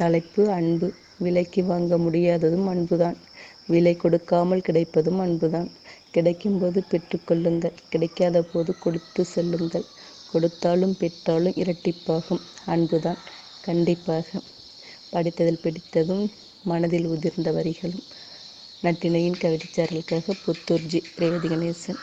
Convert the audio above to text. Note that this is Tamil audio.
தலைப்பு அன்பு. விலைக்கு வாங்க முடியாததும் அன்புதான். விலை கொடுக்காமல் கிடைப்பதும் அன்புதான். கிடைக்கும்போது பெற்றுக்கொள்ளுங்கள் கிடைக்காத போது கொடுத்து செல்லுங்கள். கொடுத்தாலும் பெற்றாலும் இரட்டிப்பாகும். அன்புதான். கண்டிப்பாக. படித்ததில் பிடித்ததும் மனதில் உதிர்ந்த வரிகளும். நட்டினையின் கவிதைச்சாரலுக்காக புத்தூர்ஜி ரேவதி கணேசன்.